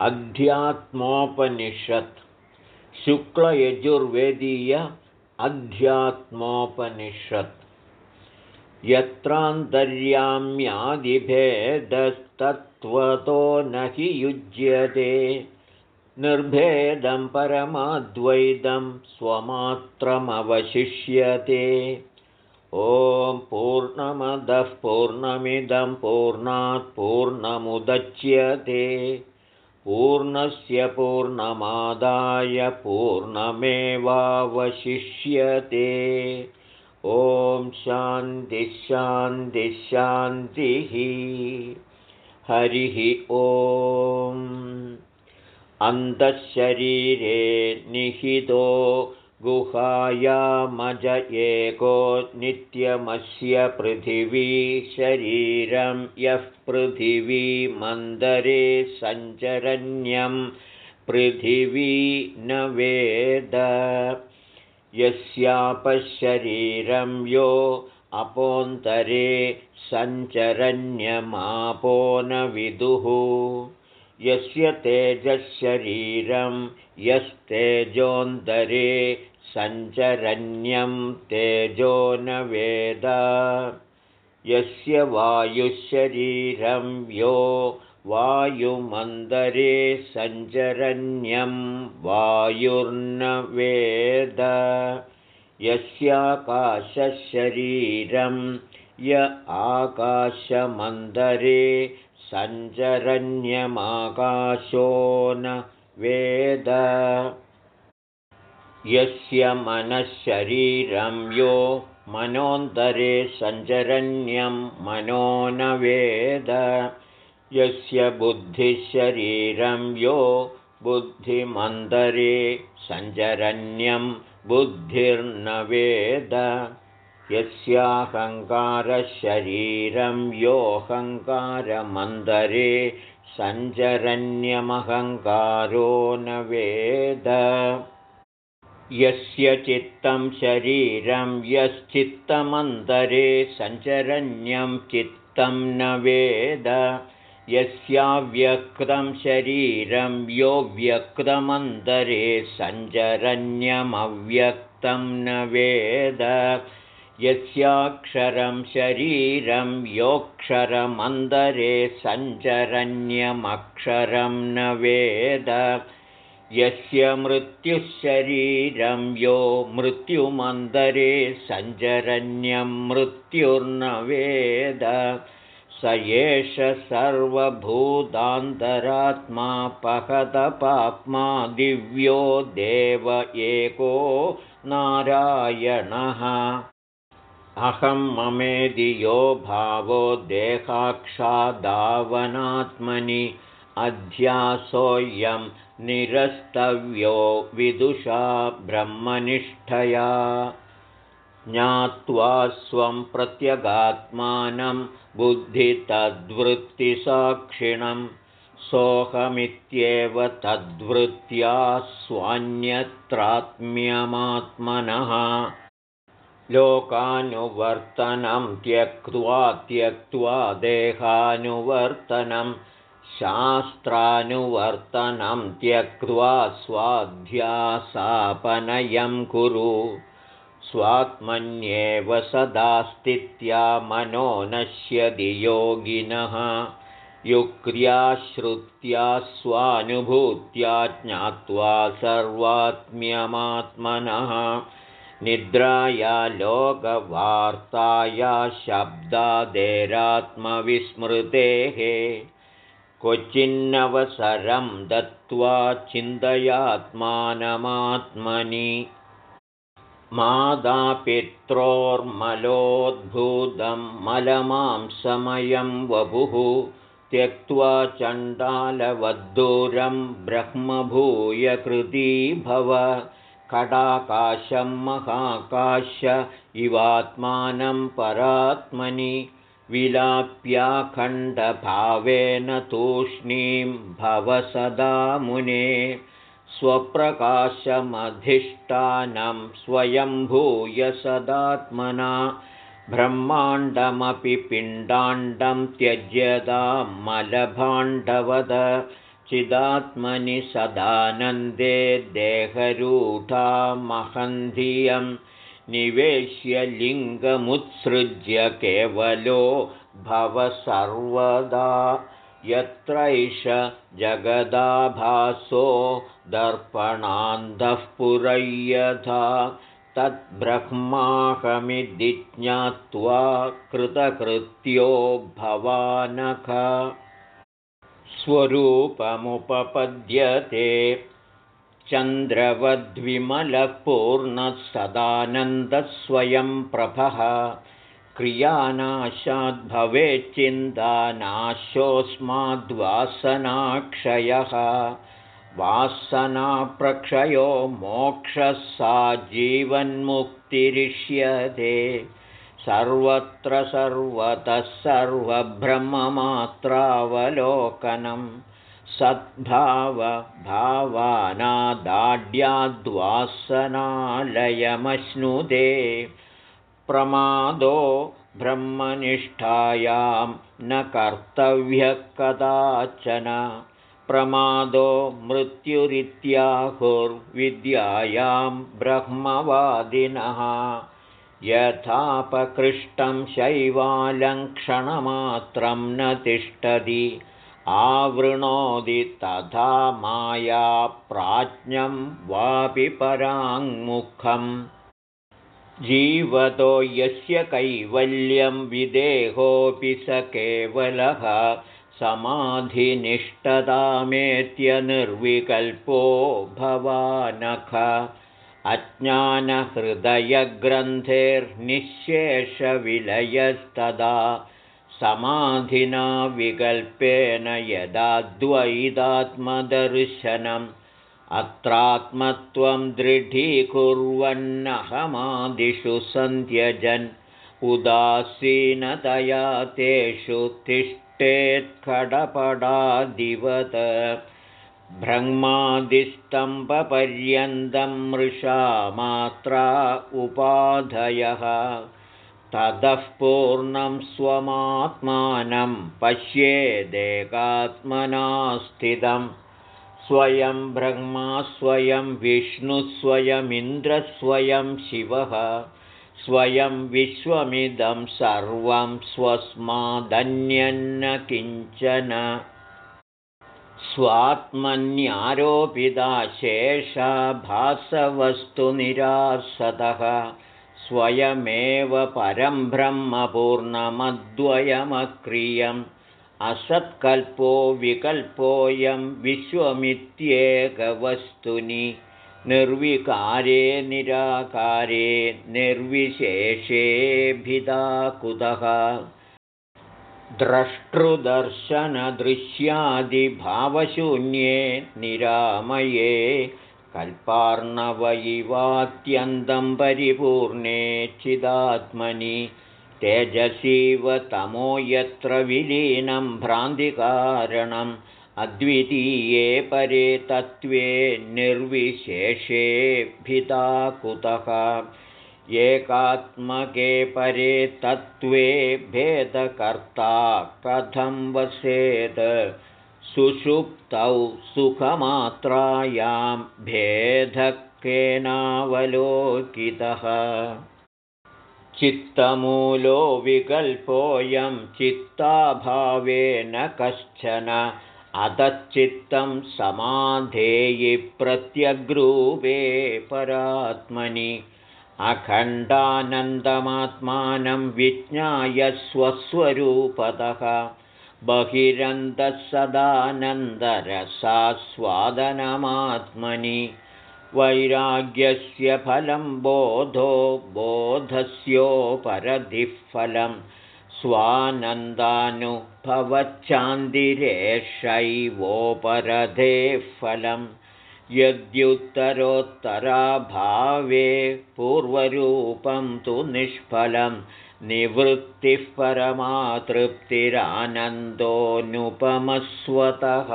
अध्यात्मोपनिषत्। शुक्लयजुर्वेदीय अध्यात्मोपनिषत्। यत्रान्तर्याम्यादिभेदस्तत्त्वतो न हि युज्यते। निर्भेदं परमाद्वैतं स्वमात्रमवशिष्यते। ॐ पूर्णमदः पूर्णमिदं पूर्णात् पूर्णमुदच्यते पूर्णस्य पूर्णमादाय पूर्णमेवावशिष्यते। ॐ शान्तिः हरिः ॐ अन्तःशरीरे निहितो गुहायामज एको नित्यमस्य पृथिवीशरीरं यः पृथिवीमन्दरे सञ्चरण्यं पृथिवी न वेद। यस्यापशरीरं यो अपोन्तरे सञ्चरण्यमापो न विदुः यस्य तेजशरीरं यस्तेजोन्दरे सञ्चरण्यं तेजो न वेद। यस्य वायुशरीरं यो वायुमन्दरे सञ्चरण्यं वायुर्न वेद। यस्याकाशशरीरं य आकाशमन्दरे सञ्चरण्यमाकाशो न वेद। यस्य मनःशरीरं यो मनोन्तरे सञ्चरण्यं मनो न वेद। यस्य बुद्धिशरीरं यो बुद्धिमन्दरे सञ्चरण्यं बुद्धिर्न वेद यस्याहङ्कारशरीरं योऽहङ्कारमन्दरे सञ्चरण्यमहङ्कारो न वेद। यस्य चित्तं शरीरं यश्चित्तमन्तरे सञ्चरण्यं चित्तं न वेद। यस्याव्यक्तं शरीरं यो व्यक्तमन्तरे सञ्चरण्यमव्यक्तं न वेद यस्याक्षरं शरीरं योऽक्षरमन्दरे सञ्चरण्यमक्षरं न वेद। यस्य मृत्युशरीरं यो मृत्युमन्दरे सञ्चरण्यं मृत्युर्न वेद। स एष सर्वभूतान्तरात्मा पहतपाप्मा दिव्यो देव एको नारायणः अहं ममेदियो भावो देहाक्षादावनात्मनि अध्यासोऽयं निरस्तव्यो विदुषा ब्रह्मनिष्ठया। ज्ञात्वा स्वं प्रत्यगात्मानं बुद्धितद्वृत्तिसाक्षिणं सोऽहमित्येव तद्वृत्त्या स्वान्यत्रात्म्यमात्मनः लोकानुवर्तनं त्यक्त्वा त्यक्त्वा देहानुवर्तनं शास्त्रानुवर्तनं त्यक्त्वा स्वाध्यासापनयं कुरु। स्वात्मन्येव सदा स्थित्या मनो नश्यति योगिनः। युक्त्या श्रुत्या स्वानुभूत्या ज्ञात्वा सर्वात्म्यमात्मनः निद्राया लोकवार्ताया शब्दादेरात्मविस्मृतेः क्वचिन्नवसरं दत्त्वा चिन्तयात्मानमात्मनि मादापित्रोर्मलोद्भूतं मलमांसमयं वपुः त्यक्त्वा चण्डालवद्दूरं ब्रह्मभूयकृती भव कडाकाशं महाकाश इवात्मानं परात्मनि विलाप्याखण्डभावेन तूष्णीं भव सदा मुने। स्वप्रकाशमधिष्ठानं स्वयंभूय सदात्मना। ब्रह्माण्डमपि पिण्डाण्डं त्यज्यतां मलभाण्डवद चिदात्मनि सदानन्दे देहरूढा महन्धियं निवेश्य लिङ्गमुत्सृज्य केवलो भव सर्वदा। यत्रैष जगदाभासो दर्पणान्धः पुरय्यथा। तद्ब्रह्माहमिति ज्ञात्वा कृतकृत्यो भवानख स्वरूपमुपपद्यते। चन्द्रवद्विमलपूर्णः सदानन्दस्वयं प्रभः क्रियानाशाद्भवेच्चिन्तानाशोऽस्माद्वासनाक्षयः वासनाप्रक्षयो मोक्षः सा जीवन्मुक्तिरिष्यते सर्वत्र सर्वतः सर्वब्रह्ममात्रावलोकनं सद्भावभावानादाड्याद्वासनालयमश्नुते प्रमादो ब्रह्मनिष्ठायां न कर्तव्यः कदाचन प्रमादो मृत्युरित्याहुर्विद्यायां ब्रह्मवादिनः यथापकृष्टं शैवालङ्क्षणमात्रं न तिष्ठति। आवृणोदि तथा माया प्राज्ञं वापि पराङ्मुखम् जीवतो यस्य कैवल्यं विदेहोऽपि स केवलः समाधिनिष्ठतामेत्यनिर्विकल्पो भवानख अज्ञानहृदयग्रन्थेर्निःशेषविलयस्तदा समाधिना विकल्पेन यदाद्वैदात्मदर्शनम् अत्रात्मत्वं दृढीकुर्वन्नहमादिषु सन्त्यजन् उदासीनतया तेषु तिष्ठेत्खडपडादिवत् ब्रह्मादिस्तम्भपर्यन्तं मृषा मात्रा उपाधयः। ततः पूर्णं स्वमात्मानं पश्येदेकात्मना स्थितम् स्वयं ब्रह्मा स्वयं विष्णुस्वयमिन्द्रस्वयं शिवः। स्वयं विश्वमिदं सर्वं स्वस्मादन्यन्न किञ्चन स्वात्मन्यारोपिताशेषाभासवस्तुनिरासतः स्वयमेव परं ब्रह्मपूर्णमद्वयमक्रियम्। असत्कल्पो विकल्पोऽयं विश्वमित्येकवस्तुनि। निर्विकारे निराकारे निर्विशेषेऽभिधाकुतः द्रष्टृदर्शनदृश्यादिभावशून्ये निरामये कल्पार्णवयिवात्यन्तं परिपूर्णे चिदात्मनि तेजसीव तमो यत्र विलीनं भ्रान्तिकारणम् अद्वितीये परे तत्त्वे निर्विशेषेऽभिता कुतः एकात्मके परे तत्त्वे भेदकर्ता कथं वसेत् सुषुप्तौ सुखमात्रायां भेदकेनावलोकितः। चित्तमूलो विकल्पोऽयं चित्ताभावेन कश्चन अधश्चित्तं समाधेयि प्रत्यग्रूपे परात्मनि अखण्डानन्दमात्मानं विज्ञाय स्वस्वरूपतः बहिरन्तः वैराग्यस्य फलं बोधो बोधस्योपरधिः फलं स्वानन्दानुभवच्छान्तिरेषैवोपरधेः फलं यद्युत्तरोत्तराभावे पूर्वरूपं तु निष्फलं निवृत्तिः परमातृप्तिरानन्दोऽनुपमस्वतः।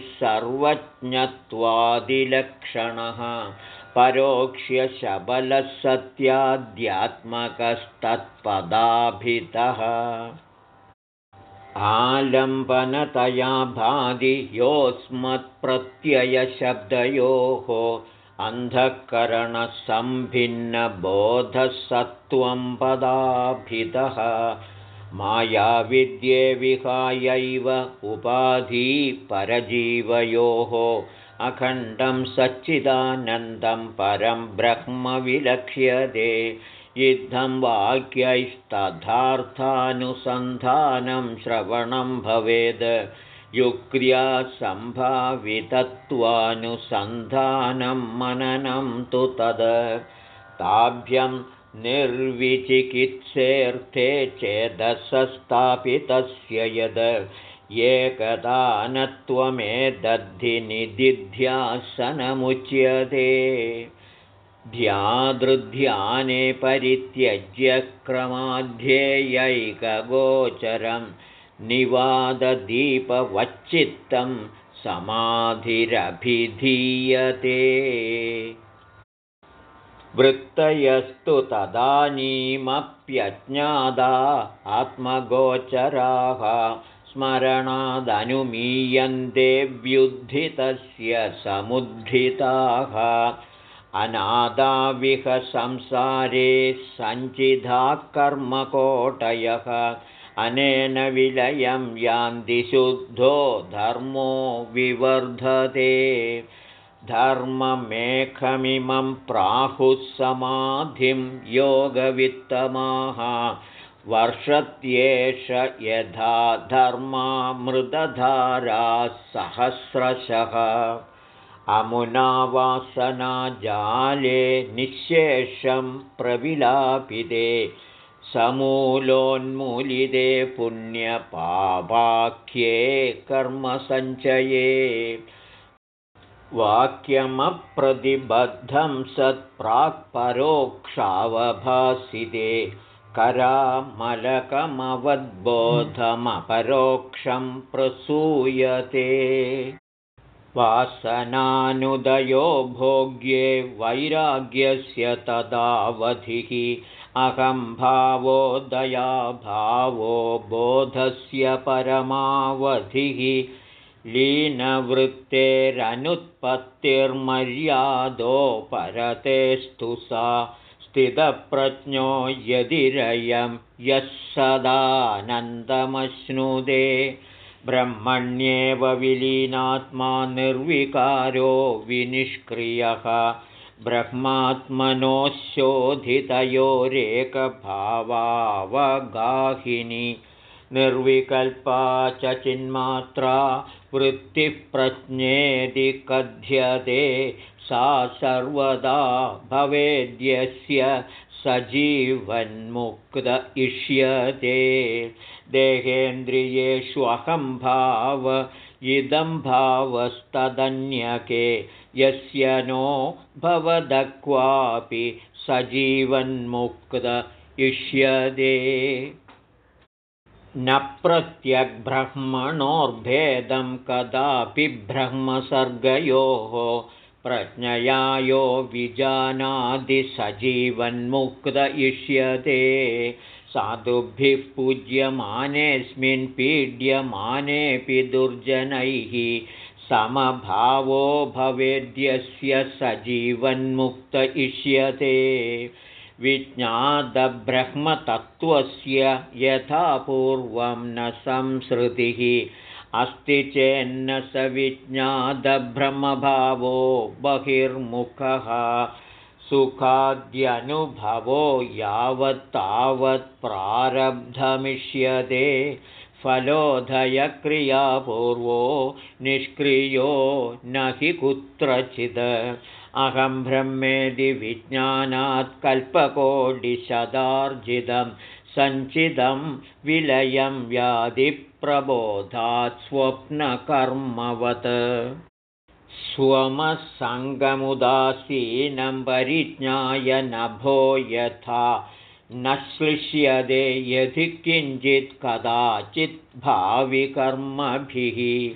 सर्वज्ञत्वादिलक्षणः परोक्ष्यशबलः सत्याध्यात्मकस्तत्पदाभितः आलम्बनतया भादि योऽस्मत्प्रत्ययशब्दयोः अन्धःकरणसम्भिन्नबोधसत्त्वं पदाभितः मायाविद्ये विहायैव उपाधिपरजीवयोः अखण्डं सच्चिदानन्दं परं ब्रह्म विलक्ष्यते इत्थं वाक्यैस्तथार्थानुसन्धानं श्रवणं भवेद्। युक्र्या सम्भावितत्वानुसन्धानं मननं तु तद्। ताभ्यं निर्विचिकित्सेऽर्थे चेदसस्तापितस्य यद्। एकदानत्वमेदद्धिनिदिध्यासनमुच्यते ध्यादृध्याने परित्यज्य क्रमाध्येयैकगोचरं निवाददीपवच्चित्तं समाधिरभिधीयते। वृत्तयस्तु तदानीमप्यज्ञादा आत्मगोचराः स्मरणादनुमीयन्ते व्युद्धितस्य समुद्धिताः अनादाविहसंसारे सञ्चिधाः कर्मकोटयः अनेन विलयं यान्तिशुद्धो धर्मो विवर्धते। धर्ममेखमिमं प्राहुः समाधिं योगवित्तमाः। वर्षत्येष यथा धर्मामृतधाराः सहस्रशः अमुनावासनाजाले निःशेषं प्रविलापिते समूलोन्मूलिते पुण्यपापाख्ये कर्मसञ्चये। वाक्यमप्रतिबद्धं सत्प्राक्परोक्षावभासिते करामलकमवद्बोधमपरोक्षं प्रसूयते वासनानुदयो भोग्ये वैराग्यस्य तदावधिः। अहम्भावोदयाभावो बोधस्य परमावधिः। लीनवृत्तेरनुत्पत्तिर्मर्यादो परतेस्तु सा स्थितप्रज्ञो यदिरयं यः सदानन्दमश्नुदे ब्रह्मण्येव विलीनात्मा निर्विकारो विनिष्क्रियः। ब्रह्मात्मनोऽस्योधितयोरेकभावावगाहिनी निर्विकल्पा च चिन्मात्रा वृत्तिः प्रज्ञेति कथ्यते। सा सर्वदा भवेद्यस्य सजीवन्मुक्त इष्यते। देहेन्द्रियेष्वहम्भाव इदं भावस्तदन्यके। यस्य नो भवदक्वापि सजीवन्मुक्त इष्यते। न प्रत्यग्ब्रह्मणोर्भेदं कदापि ब्रह्मसर्गयोः प्रज्ञयायो विजानादिसजीवन्मुक्त इष्यते। साधुभिः पूज्यमानेऽस्मिन् पीड्यमानेऽपि दुर्जनैः समभावो भवेद्यस्य सजीवन्मुक्त इष्यते। विज्ञातब्रह्मतत्त्वस्य यथा पूर्वं न संसृतिः अस्ति चेन्न स विज्ञातब्रह्मभावो बहिर्मुखः सुखाद्यनुभवो यावत्तावत् प्रारब्धमिष्यते फलोदयक्रियापूर्वो निष्क्रियो न हि कुत्रचित् अहं ब्रह्मेदि विज्ञानात् कल्पकोटिशदार्जितं सञ्चितं विलयं व्याधिप्रबोधात् स्वप्नकर्मवत्। स्वमसङ्गमुदासीनं परिज्ञाय नभो यथा न श्लिष्यते यदि किञ्चित् कदाचित् भाविकर्मभिः।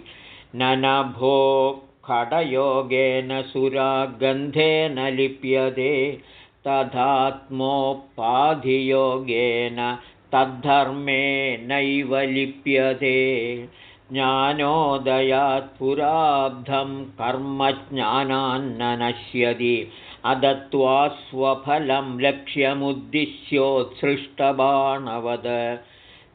न नभो खडयोगेन सुरागन्धेन लिप्यते तथात्मोपाधियोगेन तद्धर्मे नैव लिप्यते। ज्ञानोदयात् पुराब्धं कर्मज्ञानान्न नश्यति। अदत्त्वा स्वफलं लक्ष्यमुद्दिश्योत्सृष्टबाणवद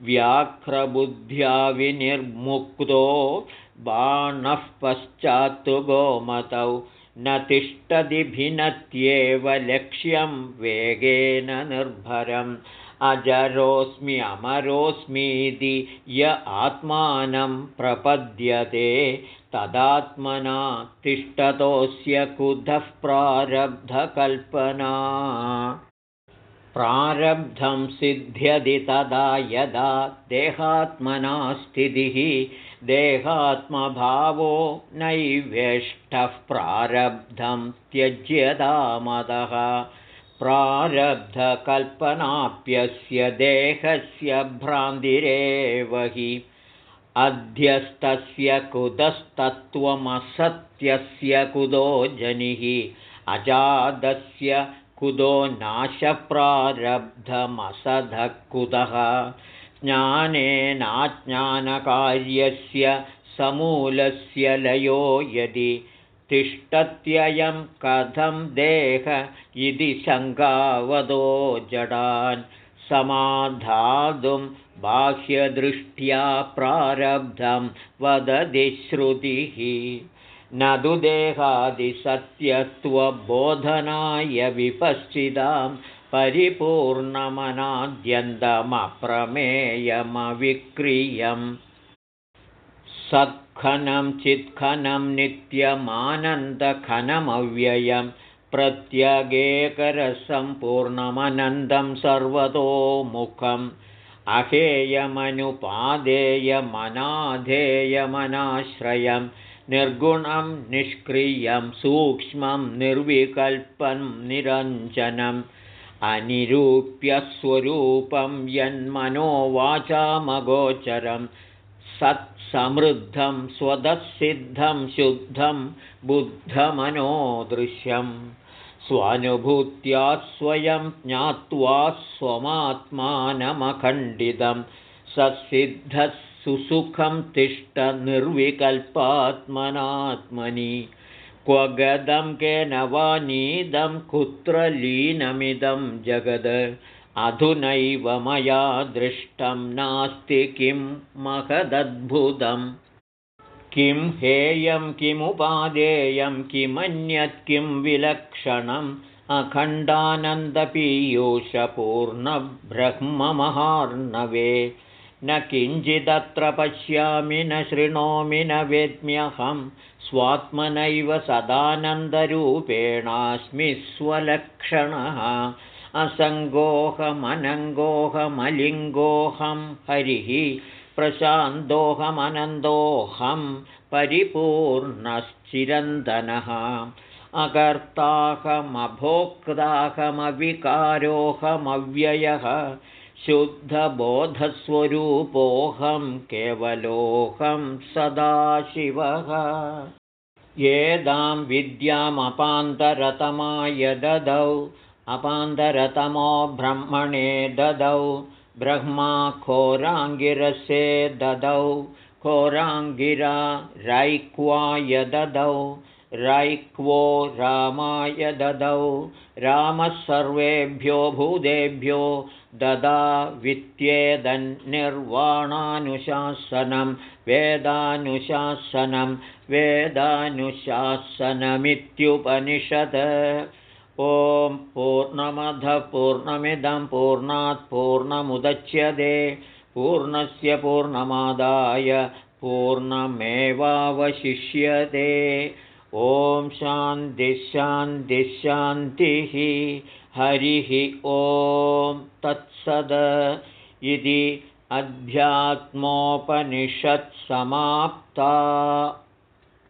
व्याघ्रबुद्ध्या विनिर्मुक्तो बाणः पश्चात्तु गोमतौ। न तिष्ठति भिन्नत्येव लक्ष्यं वेगेन निर्भरम् अजरोऽस्म्यमरोऽस्मीति य आत्मानं प्रपद्यते तदात्मना तिष्ठतोऽस्य कुतः प्रारब्धकल्पना? प्रारब्धं सिद्ध्यति तदा यदा देहात्मना स्थितिः देहात्मभावो नैवेष्टः प्रारब्धं त्यज्यतामदः प्रारब्धकल्पनाप्यस्य देहस्य भ्रान्तिरेव हि अध्यस्तस्य कुतस्तत्त्वमसत्यस्य कुतो जनिः अजादस्य कुतो नाशप्रारब्धमसधः कुतः ज्ञानेनाज्ञानकार्यस्य समूलस्य लयो यदि तिष्ठत्ययं कथं देह इति शङ्कावदो जडान् समाधातुं बाह्यदृष्ट्या प्रारब्धं वदति श्रुतिः। न तु देहादिसत्यत्वबोधनाय विपश्चितां परिपूर्णमनाद्यन्तमप्रमेयमविक्रियम् सत्खनं चित्खनं नित्यमानन्दखनमव्ययं प्रत्यगेकरसम्पूर्णमनन्दं सर्वतोमुखम्। अहेयमनुपादेयमनाधेयमनाश्रयं निर्गुणं निष्क्रियं सूक्ष्मं निर्विकल्पं निरञ्जनम् अनिरूप्यस्वरूपं यन्मनोवाचामगोचरं सत्समृद्धं स्वदःसिद्धं शुद्धं बुद्धमनोदृश्यं। स्वानुभूत्या स्वयं ज्ञात्वा स्वमात्मानमखण्डितं। सत्सिद्धः सुसुखं तिष्ठनिर्विकल्पात्मनात्मनि क्व गदं केन वा नीदं कुत्र लीनमिदं जगद अधुनैव मया दृष्टं नास्ति किं महदद्भुतं किं हेयं किमुपादेयं किमन्यत् किं विलक्षणम्। अखण्डानन्दपीयूषपूर्णब्रह्ममहार्णवे। न किञ्चिदत्र पश्यामि न शृणोमि न वेद्म्यहं स्वात्मनैव सदानन्दरूपेणास्मि स्वलक्षणः असङ्गोऽहमनङ्गोऽहमलिङ्गोऽहं हरिः प्रशान्तोऽहमनन्दोऽहं परिपूर्णश्चिरन्दनः। अकर्ताहमभोक्ताहमविकारोऽहमव्ययः शुद्धबोधस्वरूपोऽहं केवलोऽहं सदाशिवः। येदां विद्यामपान्तरतमाय ददौ अपान्तरतमो ब्रह्मणे ददौ ब्रह्मा खोराङ्गिरसे ददौ खोराङ्गिरा रैक्वाय ददौ रैक्वो रामाय ददौ रामः सर्वेभ्यो भूतेभ्यो ददा वित्येदन्निर्वाणानुशासनं वेदानुशासनं वेदानुशासनमित्युपनिषत् ॐ पूर्णमधः पूर्णमिदं पूर्णात् पूर्णमुदच्यते पूर्णस्य पूर्णमादाय पूर्णमेवावशिष्यते। ॐ शान्तिः हरिः ॐ तत्सद। इति अध्यात्मोपनिषत्समाप्ता